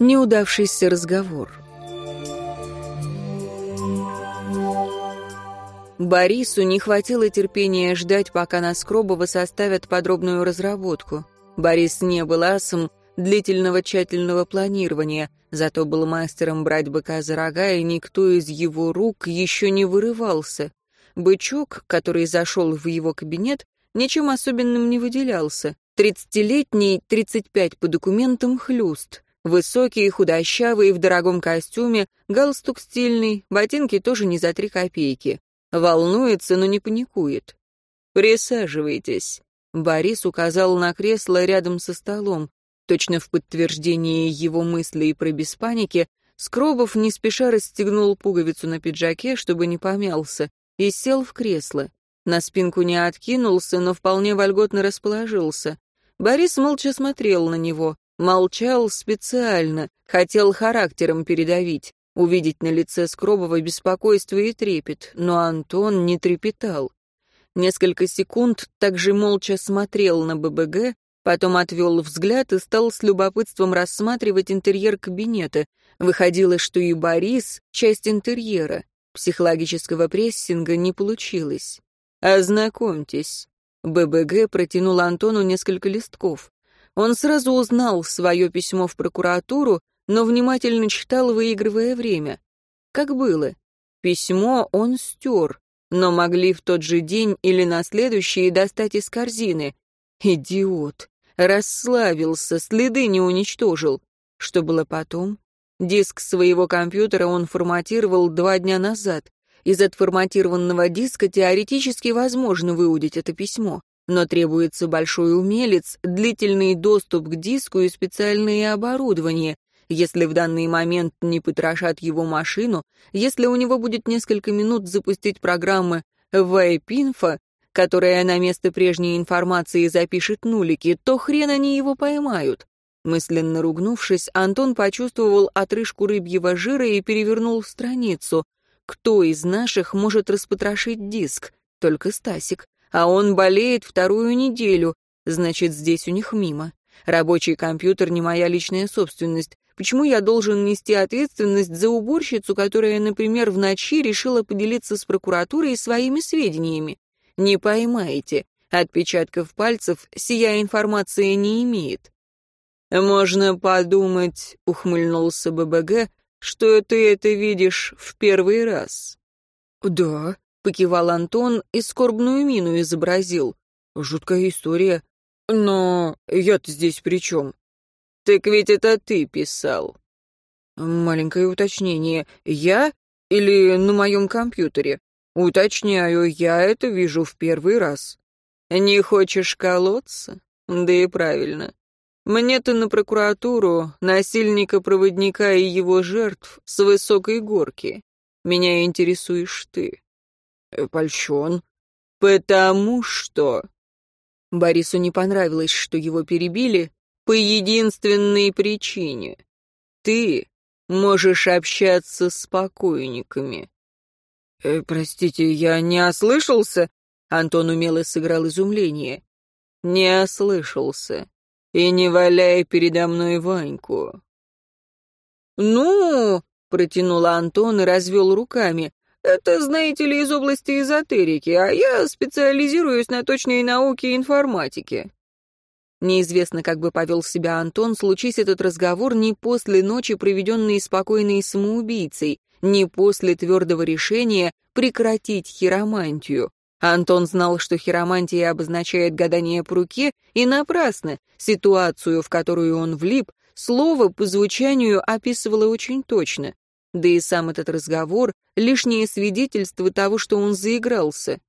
Неудавшийся разговор. Борису не хватило терпения ждать, пока на Скробова составят подробную разработку. Борис не был асом длительного тщательного планирования, зато был мастером брать быка за рога, и никто из его рук еще не вырывался. Бычок, который зашел в его кабинет, ничем особенным не выделялся. Тридцатилетний, тридцать пять по документам хлюст. Высокий, худощавый, в дорогом костюме, галстук стильный, ботинки тоже не за три копейки. Волнуется, но не паникует. «Присаживайтесь». Борис указал на кресло рядом со столом. Точно в подтверждение его мыслей про беспаники, Скробов не спеша расстегнул пуговицу на пиджаке, чтобы не помялся, и сел в кресло. На спинку не откинулся, но вполне вольготно расположился. Борис молча смотрел на него. Молчал специально, хотел характером передавить, увидеть на лице Скробова беспокойство и трепет, но Антон не трепетал. Несколько секунд также молча смотрел на ББГ, потом отвел взгляд и стал с любопытством рассматривать интерьер кабинета. Выходило, что и Борис — часть интерьера. Психологического прессинга не получилось. «Ознакомьтесь». ББГ протянул Антону несколько листков. Он сразу узнал свое письмо в прокуратуру, но внимательно читал, выигрывая время. Как было? Письмо он стер, но могли в тот же день или на следующий достать из корзины. Идиот. Расслабился, следы не уничтожил. Что было потом? Диск своего компьютера он форматировал два дня назад. Из отформатированного диска теоретически возможно выудить это письмо но требуется большой умелец, длительный доступ к диску и специальное оборудование. Если в данный момент не потрошат его машину, если у него будет несколько минут запустить программы VIPinfo, которая на место прежней информации запишет нулики, то хрен они его поймают. Мысленно ругнувшись, Антон почувствовал отрыжку рыбьего жира и перевернул страницу. Кто из наших может распотрошить диск? Только Стасик а он болеет вторую неделю, значит, здесь у них мимо. Рабочий компьютер не моя личная собственность. Почему я должен нести ответственность за уборщицу, которая, например, в ночи решила поделиться с прокуратурой своими сведениями? Не поймаете. Отпечатков пальцев сия информация не имеет. «Можно подумать», — ухмыльнулся ББГ, «что ты это видишь в первый раз». «Да», — покивал Антон и скорбную мину изобразил. «Жуткая история. Но я-то здесь при чем?» «Так ведь это ты писал». «Маленькое уточнение. Я или на моем компьютере?» «Уточняю, я это вижу в первый раз». «Не хочешь колоться? Да и правильно. Мне-то на прокуратуру, насильника-проводника и его жертв с высокой горки. Меня интересуешь ты. Э, польщен. Потому что... Борису не понравилось, что его перебили по единственной причине. Ты можешь общаться с покойниками. Э, простите, я не ослышался? Антон умело сыграл изумление. Не ослышался. И не валяй передо мной Ваньку. «Ну...» — протянул Антон и развел руками. Это, знаете ли, из области эзотерики, а я специализируюсь на точной науке и информатике». Неизвестно, как бы повел себя Антон, случись этот разговор не после ночи, проведенной спокойной самоубийцей, не после твердого решения прекратить хиромантию. Антон знал, что хиромантия обозначает гадание по руке, и напрасно. Ситуацию, в которую он влип, слово по звучанию описывало очень точно. Да и сам этот разговор — лишнее свидетельство того, что он заигрался.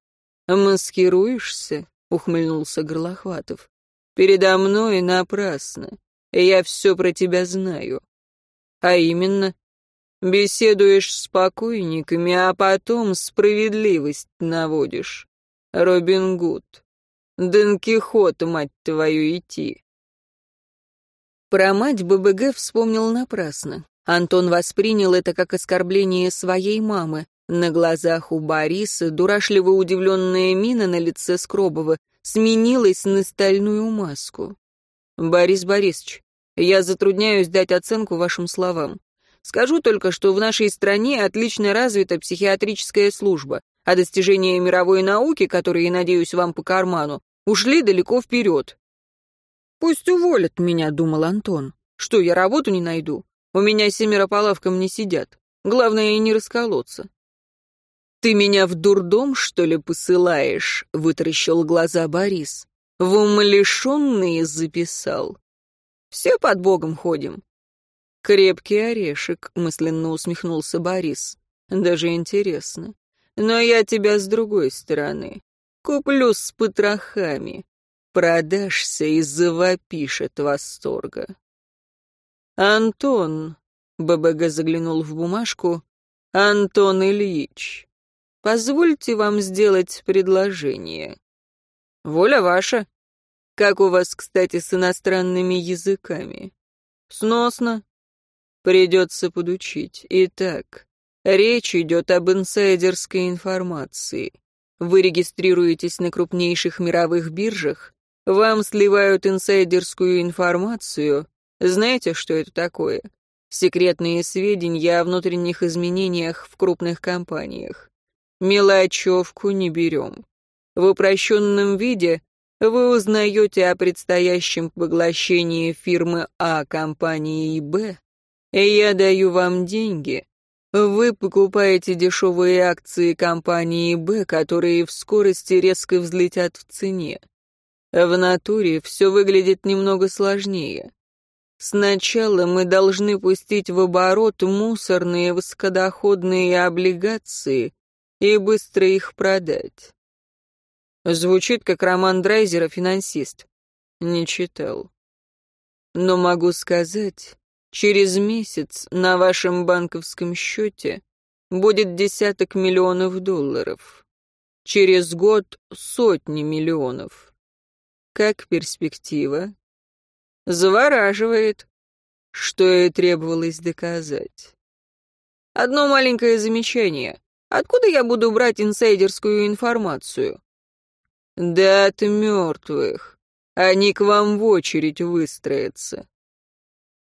«Маскируешься?» — ухмыльнулся Горлохватов. «Передо мной напрасно. Я все про тебя знаю. А именно, беседуешь с покойниками, а потом справедливость наводишь. Робин Гуд. Дон Кихот, мать твою, идти». Про мать ББГ вспомнил напрасно. Антон воспринял это как оскорбление своей мамы. На глазах у Бориса дурашливо удивленная мина на лице Скробова сменилась на стальную маску. «Борис Борисович, Я затрудняюсь дать оценку вашим словам. Скажу только, что в нашей стране отлично развита психиатрическая служба, а достижения мировой науки, которые, надеюсь, вам по карману, ушли далеко вперед. «Пусть уволят меня», — думал Антон. «Что, я работу не найду? У меня семеро по лавкам не сидят. Главное, и не расколоться». «Ты меня в дурдом, что ли, посылаешь?» — вытаращил глаза Борис. «В умалишенные записал. Все под Богом ходим». «Крепкий орешек», — мысленно усмехнулся Борис. «Даже интересно. Но я тебя с другой стороны. Куплю с потрохами. Продашься и завопишь от восторга». «Антон», — ББГ заглянул в бумажку, — «Антон Ильич, Позвольте вам сделать предложение. Воля ваша. Как у вас, кстати, с иностранными языками? Сносно. Придется подучить. Итак, речь идет об инсайдерской информации. Вы регистрируетесь на крупнейших мировых биржах, вам сливают инсайдерскую информацию. Знаете, что это такое? Секретные сведения о внутренних изменениях в крупных компаниях. Мелочевку не берем. В упрощенном виде вы узнаете о предстоящем поглощении фирмы А компанией Б, и я даю вам деньги. Вы покупаете дешевые акции компании Б, которые в скорости резко взлетят в цене. В натуре все выглядит немного сложнее. Сначала мы должны пустить в оборот мусорные высокодоходные облигации, и быстро их продать. Звучит как роман Драйзера «Финансист». Не читал. Но могу сказать, через месяц на вашем банковском счете будет десяток миллионов долларов. Через год сотни миллионов. Как перспектива? Завораживает, что и требовалось доказать. Одно маленькое замечание. Откуда я буду брать инсайдерскую информацию? Да от мертвых. Они к вам в очередь выстроятся.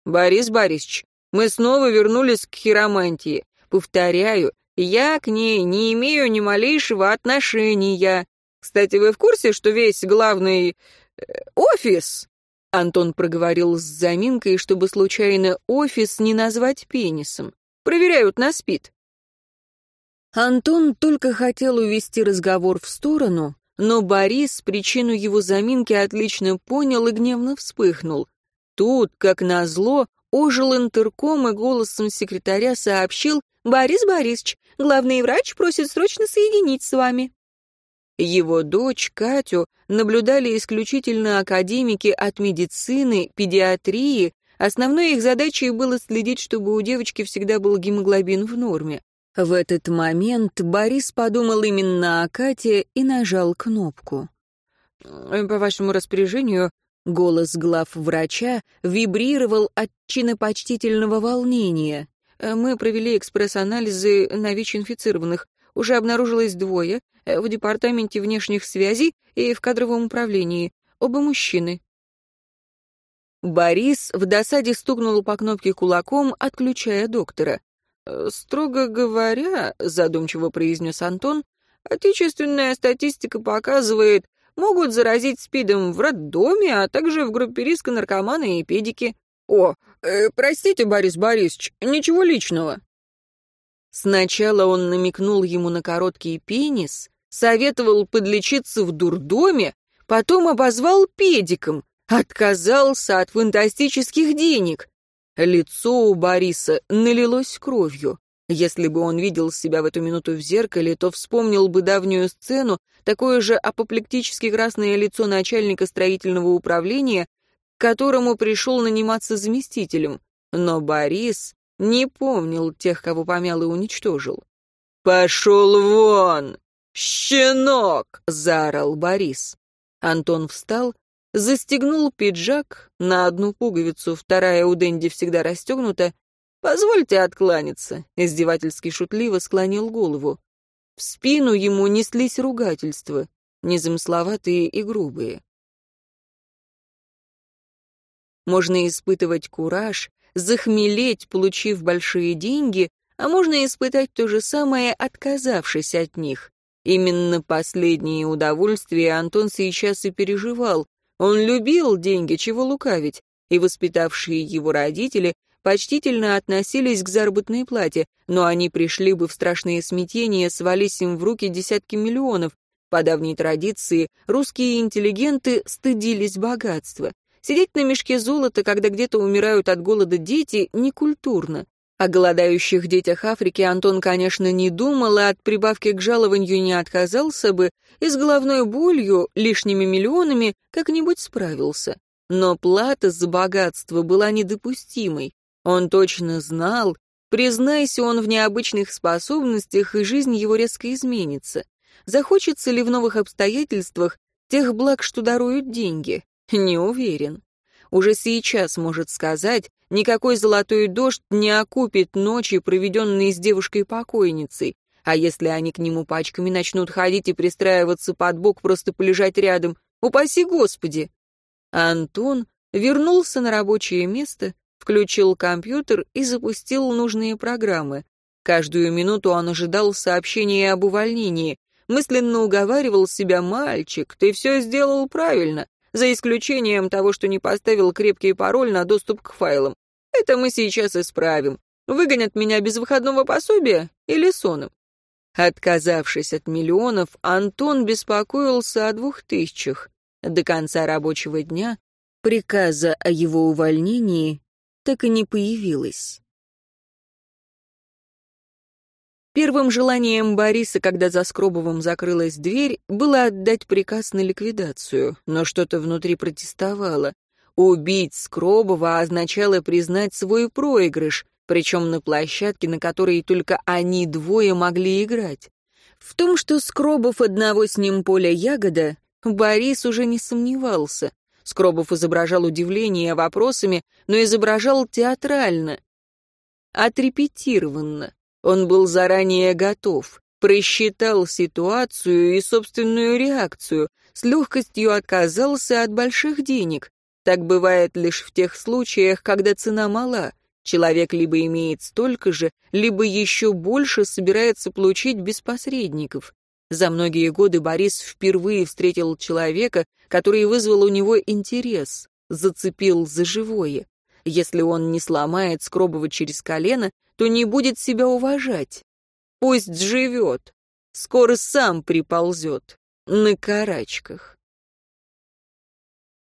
Борис Борисович, мы снова вернулись к хиромантии. Повторяю, я к ней не имею ни малейшего отношения. Кстати, вы в курсе, что весь главный э, офис... Антон проговорил с заминкой, чтобы случайно офис не назвать пенисом. Проверяют на спид. Антон только хотел увести разговор в сторону, но Борис причину его заминки отлично понял и гневно вспыхнул. Тут, как назло, ожил интерком и голосом секретаря сообщил «Борис Борисович, главный врач просит срочно соединить с вами». Его дочь, Катю, наблюдали исключительно академики от медицины, педиатрии. Основной их задачей было следить, чтобы у девочки всегда был гемоглобин в норме. В этот момент Борис подумал именно о Кате и нажал кнопку. «Э, «По вашему распоряжению...» Голос глав врача вибрировал от чинопочтительного волнения. «Э, «Мы провели экспресс-анализы на ВИЧ-инфицированных. Уже обнаружилось двое э, в департаменте внешних связей и в кадровом управлении. Оба мужчины». Борис в досаде стукнул по кнопке кулаком, отключая доктора. Э, «Строго говоря», — задумчиво произнес Антон, «отечественная статистика показывает, могут заразить СПИДом в роддоме, а также в группе риска наркоманы и педики. О, э, простите, Борис Борисович, ничего личного». Сначала он намекнул ему на короткий пенис, советовал подлечиться в дурдоме, потом обозвал педиком, отказался от фантастических денег. Лицо у Бориса налилось кровью. Если бы он видел себя в эту минуту в зеркале, то вспомнил бы давнюю сцену, такое же апоплектически красное лицо начальника строительного управления, к которому пришел наниматься заместителем. Но Борис не помнил тех, кого помял и уничтожил. «Пошел вон! Щенок!» — заорал Борис. Антон встал застегнул пиджак на одну пуговицу, вторая у Дэнди всегда расстегнута. «Позвольте откланяться», — издевательски шутливо склонил голову. В спину ему неслись ругательства, незамысловатые и грубые. Можно испытывать кураж, захмелеть, получив большие деньги, а можно испытать то же самое, отказавшись от них. Именно последнее удовольствие Антон сейчас и переживал. Он любил деньги, чего лукавить, и воспитавшие его родители почтительно относились к заработной плате, но они пришли бы в страшное смятение, свались им в руки десятки миллионов. По давней традиции русские интеллигенты стыдились богатства. Сидеть на мешке золота, когда где-то умирают от голода дети, некультурно. О голодающих детях Африки Антон, конечно, не думал, и от прибавки к жалованию не отказался бы, и с головной болью, лишними миллионами, как-нибудь справился. Но плата за богатство была недопустимой. Он точно знал, признайся он в необычных способностях, и жизнь его резко изменится. Захочется ли в новых обстоятельствах тех благ, что даруют деньги? Не уверен. Уже сейчас может сказать, Никакой золотой дождь не окупит ночи, проведенные с девушкой-покойницей. А если они к нему пачками начнут ходить и пристраиваться под бок, просто полежать рядом, упаси Господи! Антон вернулся на рабочее место, включил компьютер и запустил нужные программы. Каждую минуту он ожидал сообщения об увольнении. Мысленно уговаривал себя, «Мальчик, ты все сделал правильно, за исключением того, что не поставил крепкий пароль на доступ к файлам. Это мы сейчас исправим. Выгонят меня без выходного пособия или соном? Отказавшись от миллионов, Антон беспокоился о двух тысячах. До конца рабочего дня приказа о его увольнении так и не появилось. Первым желанием Бориса, когда за Скробовым закрылась дверь, было отдать приказ на ликвидацию, но что-то внутри протестовало. Убить Скробова означало признать свой проигрыш, причем на площадке, на которой только они двое могли играть. В том, что Скробов одного с ним поля ягода, Борис уже не сомневался. Скробов изображал удивление вопросами, но изображал театрально, отрепетированно. Он был заранее готов, просчитал ситуацию и собственную реакцию, с легкостью отказался от больших денег, так бывает лишь в тех случаях, когда цена мала. Человек либо имеет столько же, либо еще больше собирается получить без посредников. За многие годы Борис впервые встретил человека, который вызвал у него интерес, зацепил за живое. Если он не сломает Скробова через колено, то не будет себя уважать. Пусть живет, скоро сам приползет на карачках.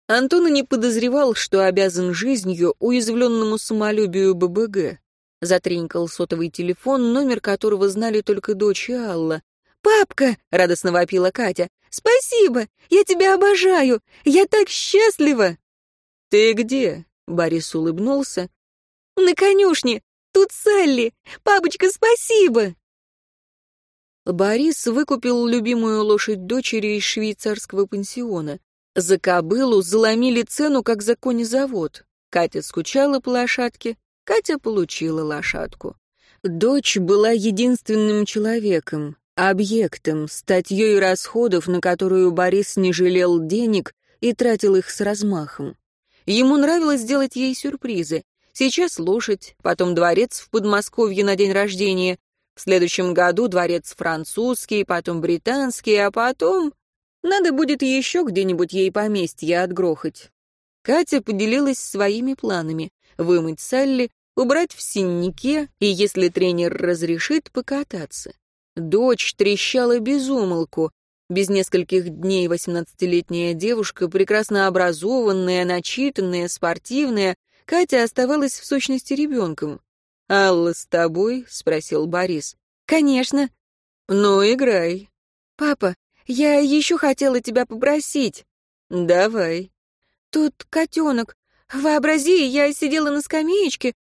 Антон и не подозревал, что обязан жизнью уязвленному самолюбию ББГ. Затринкал сотовый телефон, номер которого знали только дочь и Алла. «Папка!» — радостно вопила Катя. «Спасибо! Я тебя обожаю! Я так счастлива!» «Ты где?» — Борис улыбнулся. «На конюшне! Тут Салли! Папочка, спасибо!» Борис выкупил любимую лошадь дочери из швейцарского пансиона. За кобылу заломили цену, как за конезавод. Катя скучала по лошадке, Катя получила лошадку. Дочь была единственным человеком, объектом, статьей расходов, на которую Борис не жалел денег и тратил их с размахом. Ему нравилось делать ей сюрпризы. Сейчас лошадь, потом дворец в Подмосковье на день рождения, в следующем году дворец французский, потом британский, а потом надо будет еще где-нибудь ей поместье отгрохать. Катя поделилась своими планами — вымыть Салли, убрать в синнике и, если тренер разрешит, покататься. Дочь трещала без умолку. Без нескольких дней восемнадцатилетняя девушка, прекрасно образованная, начитанная, спортивная, Катя оставалась в сущности ребенком. «Алла с тобой?» — спросил Борис. «Конечно». «Ну, играй». «Папа, я еще хотела тебя попросить». «Давай». «Тут котенок. Вообрази, я сидела на скамеечке.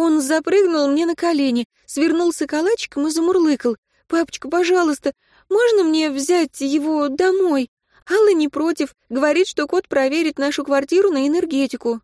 Он запрыгнул мне на колени, свернулся калачиком и замурлыкал. «Папочка, пожалуйста, можно мне взять его домой?» Алла не против, говорит, что кот проверит нашу квартиру на энергетику.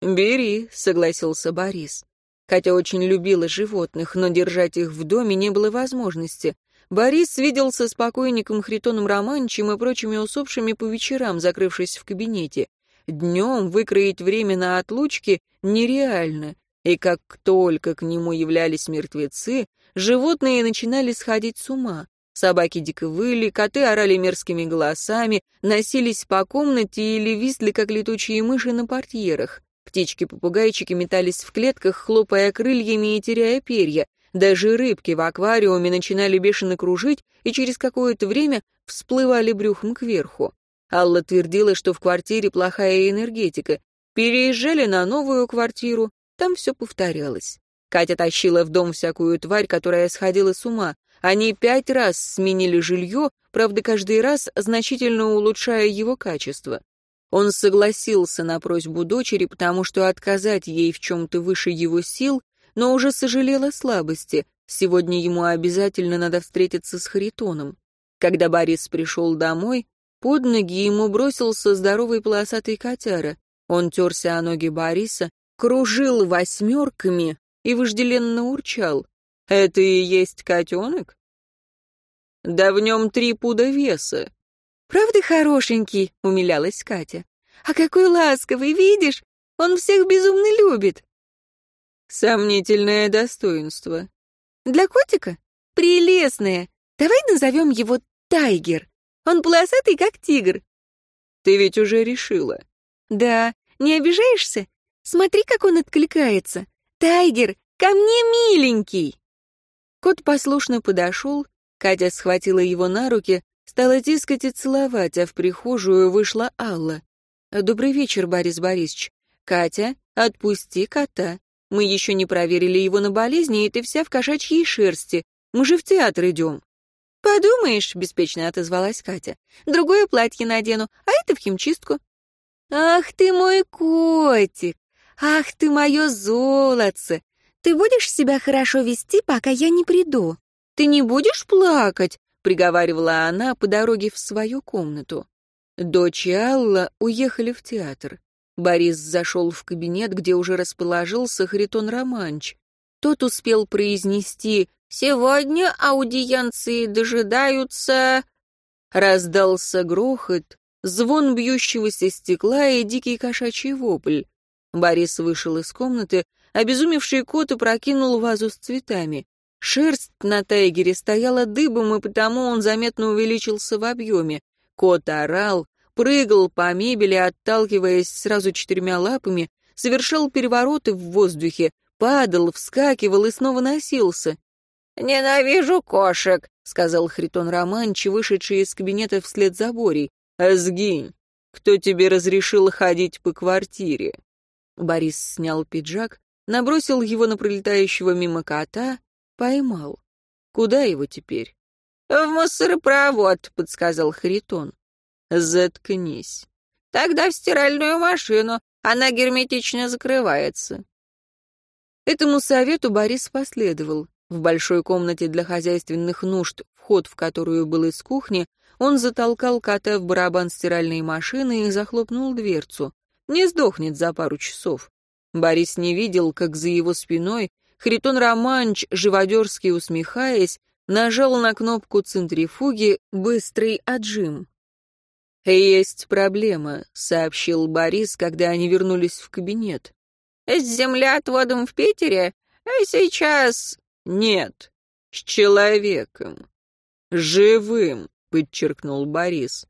«Бери», — согласился Борис. Катя очень любила животных, но держать их в доме не было возможности. Борис виделся с покойником Хритоном Романчем и прочими усопшими по вечерам, закрывшись в кабинете. Днем выкроить время на отлучки нереально, и как только к нему являлись мертвецы, животные начинали сходить с ума. Собаки дико выли, коты орали мерзкими голосами, носились по комнате или висли, как летучие мыши на портьерах. Птички-попугайчики метались в клетках, хлопая крыльями и теряя перья. Даже рыбки в аквариуме начинали бешено кружить и через какое-то время всплывали брюхом кверху. Алла твердила, что в квартире плохая энергетика. Переезжали на новую квартиру, там все повторялось. Катя тащила в дом всякую тварь, которая сходила с ума. Они пять раз сменили жилье, правда, каждый раз значительно улучшая его качество. Он согласился на просьбу дочери, потому что отказать ей в чем-то выше его сил, но уже сожалел о слабости. Сегодня ему обязательно надо встретиться с Харитоном. Когда Борис пришел домой, под ноги ему бросился здоровый полосатый котяра. Он терся о ноги Бориса, кружил восьмерками и вожделенно урчал. Это и есть котенок? Да в нем три пуда веса. Правда хорошенький? Умилялась Катя. А какой ласковый, видишь? Он всех безумно любит. Сомнительное достоинство. Для котика? Прелестное. Давай назовем его Тайгер. Он полосатый, как тигр. Ты ведь уже решила. Да. Не обижаешься? Смотри, как он откликается. Тайгер, ко мне, миленький. Кот послушно подошел, Катя схватила его на руки, стала тискать и целовать, а в прихожую вышла Алла. «Добрый вечер, Борис Борисович. Катя, отпусти кота. Мы еще не проверили его на болезни, и ты вся в кошачьей шерсти. Мы же в театр идем». «Подумаешь», — беспечно отозвалась Катя. «Другое платье надену, а это в химчистку». «Ах ты мой котик! Ах ты мое золотце! Ты будешь себя хорошо вести, пока я не приду? Ты не будешь плакать?» — приговаривала она по дороге в свою комнату. Дочь и Алла уехали в театр. Борис зашел в кабинет, где уже расположился Харитон Романч. Тот успел произнести «Сегодня аудиенции дожидаются...» Раздался грохот, звон бьющегося стекла и дикий кошачий вопль. Борис вышел из комнаты, Обезумевший кот опрокинул вазу с цветами. Шерсть на тайгере стояла дыбом, и потому он заметно увеличился в объеме. Кот орал, прыгал по мебели, отталкиваясь сразу четырьмя лапами, совершал перевороты в воздухе, падал, вскакивал и снова носился. «Ненавижу кошек», — сказал Хритон Романч, вышедший из кабинета вслед за Борей. «Сгинь! Кто тебе разрешил ходить по квартире?» Борис снял пиджак, набросил его на пролетающего мимо кота, поймал. Куда его теперь? «В мусоропровод», — подсказал Харитон. «Заткнись. Тогда в стиральную машину. Она герметично закрывается». Этому совету Борис последовал. В большой комнате для хозяйственных нужд, вход в которую был из кухни, он затолкал кота в барабан стиральной машины и захлопнул дверцу. Не сдохнет за пару часов. Борис не видел, как за его спиной Хритон Романч, живодерски усмехаясь, нажал на кнопку центрифуги «Быстрый отжим». «Есть проблема», — сообщил Борис, когда они вернулись в кабинет. «С землеотводом в Питере? А сейчас...» «Нет, с человеком. Живым», — подчеркнул Борис.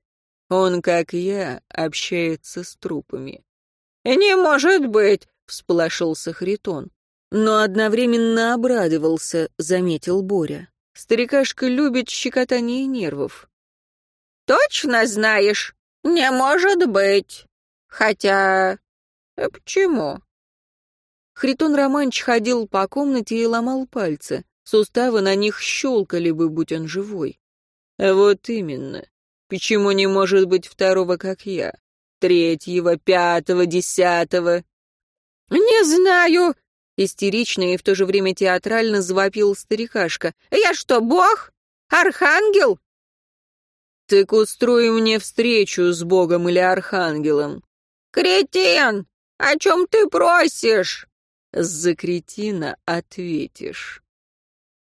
«Он, как я, общается с трупами». «Не может быть!» всполошился Хритон. Но одновременно обрадовался, заметил Боря. Старикашка любит щекотание нервов. «Точно знаешь? Не может быть. Хотя... Э, почему?» Хритон Романч ходил по комнате и ломал пальцы. Суставы на них щелкали бы, будь он живой. «Вот именно. Почему не может быть второго, как я? Третьего, пятого, десятого? «Не знаю!» — истерично и в то же время театрально завопил старикашка. «Я что, бог? Архангел?» «Так устрой мне встречу с богом или архангелом». «Кретин! О чем ты просишь?» «За кретина ответишь».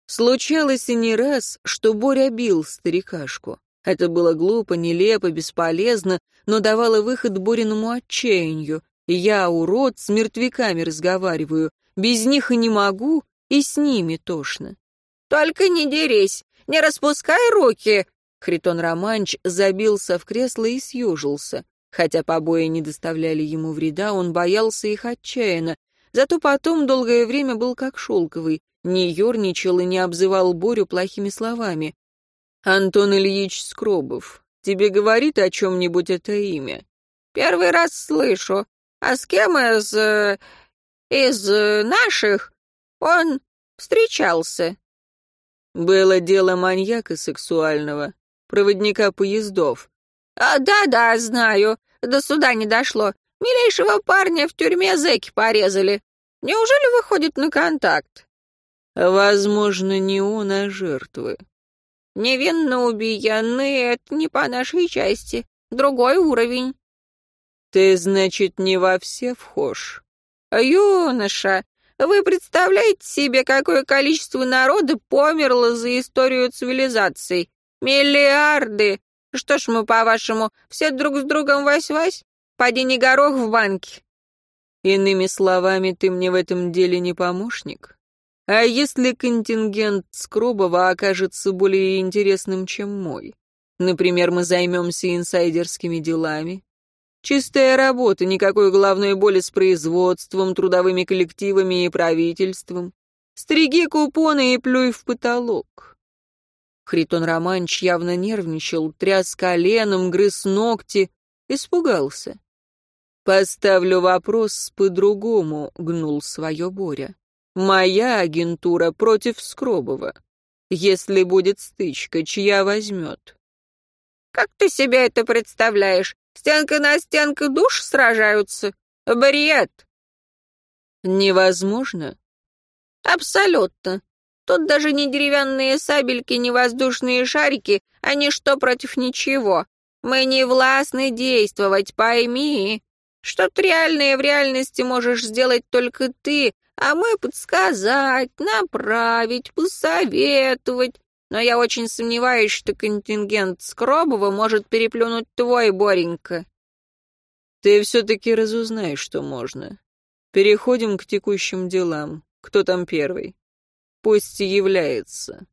Случалось и не раз, что Боря бил старикашку. Это было глупо, нелепо, бесполезно, но давало выход Бориному отчаянию. Я, урод, с мертвяками разговариваю. Без них и не могу, и с ними тошно. «Только не дерись, не распускай руки!» Хритон Романч забился в кресло и съежился. Хотя побои не доставляли ему вреда, он боялся их отчаянно. Зато потом долгое время был как шелковый, не ерничал и не обзывал Борю плохими словами. «Антон Ильич Скробов, тебе говорит о чем-нибудь это имя?» «Первый раз слышу. А с кем из... Из э, наших он встречался?» «Было дело маньяка сексуального, проводника поездов». А, «Да-да, знаю. До суда не дошло. Милейшего парня в тюрьме зэки порезали. Неужели выходит на контакт?» «Возможно, не он, а жертвы». «Невинно убиенные — это не по нашей части. Другой уровень». «Ты, значит, не во все вхож?» «Юноша, вы представляете себе, какое количество народа померло за историю цивилизаций? Миллиарды! Что ж мы, по-вашему, все друг с другом вась-вась? Поди не горох в банке». «Иными словами, ты мне в этом деле не помощник? А если контингент Скробова окажется более интересным, чем мой? Например, мы займемся инсайдерскими делами, Чистая работа, никакой головной боли с производством, трудовыми коллективами и правительством. Стриги купоны и плюй в потолок. Хритон Романч явно нервничал, тряс коленом, грыз ногти, испугался. «Поставлю вопрос по-другому», — гнул свое Боря. «Моя агентура против Скробова. Если будет стычка, чья возьмет?» «Как ты себе это представляешь? Стенка на стенку душ сражаются. Бред. Невозможно. Абсолютно. Тут даже не деревянные сабельки, не воздушные шарики, они что против ничего. Мы не властны действовать, пойми. Что-то реальное в реальности можешь сделать только ты, а мы подсказать, направить, посоветовать, но я очень сомневаюсь, что контингент Скробова может переплюнуть твой, Боренька». «Ты все-таки разузнаешь, что можно. Переходим к текущим делам. Кто там первый? Пусть является».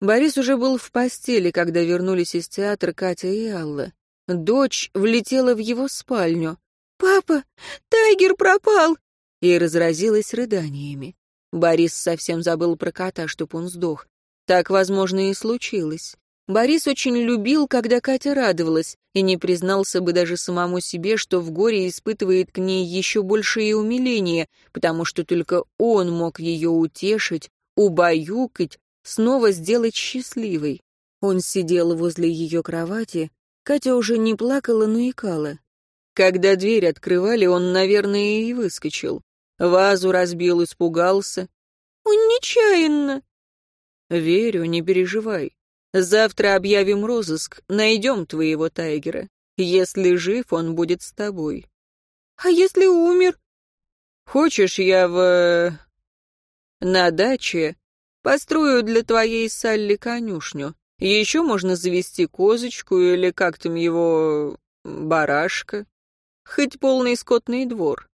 Борис уже был в постели, когда вернулись из театра Катя и Алла. Дочь влетела в его спальню. «Папа, Тайгер пропал!» и разразилась рыданиями. Борис совсем забыл про кота, чтоб он сдох. Так, возможно, и случилось. Борис очень любил, когда Катя радовалась, и не признался бы даже самому себе, что в горе испытывает к ней еще большее умиление, потому что только он мог ее утешить, убаюкать, снова сделать счастливой. Он сидел возле ее кровати, Катя уже не плакала, но икала. Когда дверь открывали, он, наверное, и выскочил. Вазу разбил, испугался. Нечаянно. Верю, не переживай. Завтра объявим розыск, найдем твоего Тайгера. Если жив, он будет с тобой. А если умер? Хочешь, я в... на даче построю для твоей Салли конюшню. Еще можно завести козочку или как там его... барашка. Хоть полный скотный двор.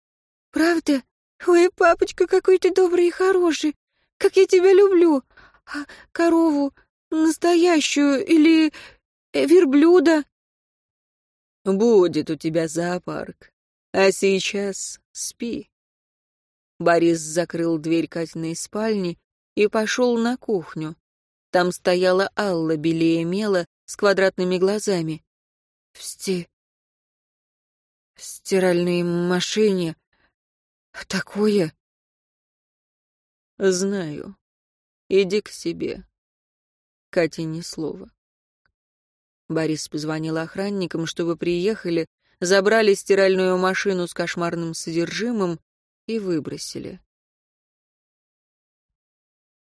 Правда? «Ой, папочка, какой ты добрый и хороший! Как я тебя люблю! А корову настоящую или э, верблюда?» «Будет у тебя зоопарк. А сейчас спи». Борис закрыл дверь Катиной спальни и пошел на кухню. Там стояла Алла, белее мела, с квадратными глазами. В сти... в стиральной машине Такое? Знаю. Иди к себе. Кате ни слова. Борис позвонил охранникам, чтобы приехали, забрали стиральную машину с кошмарным содержимым и выбросили.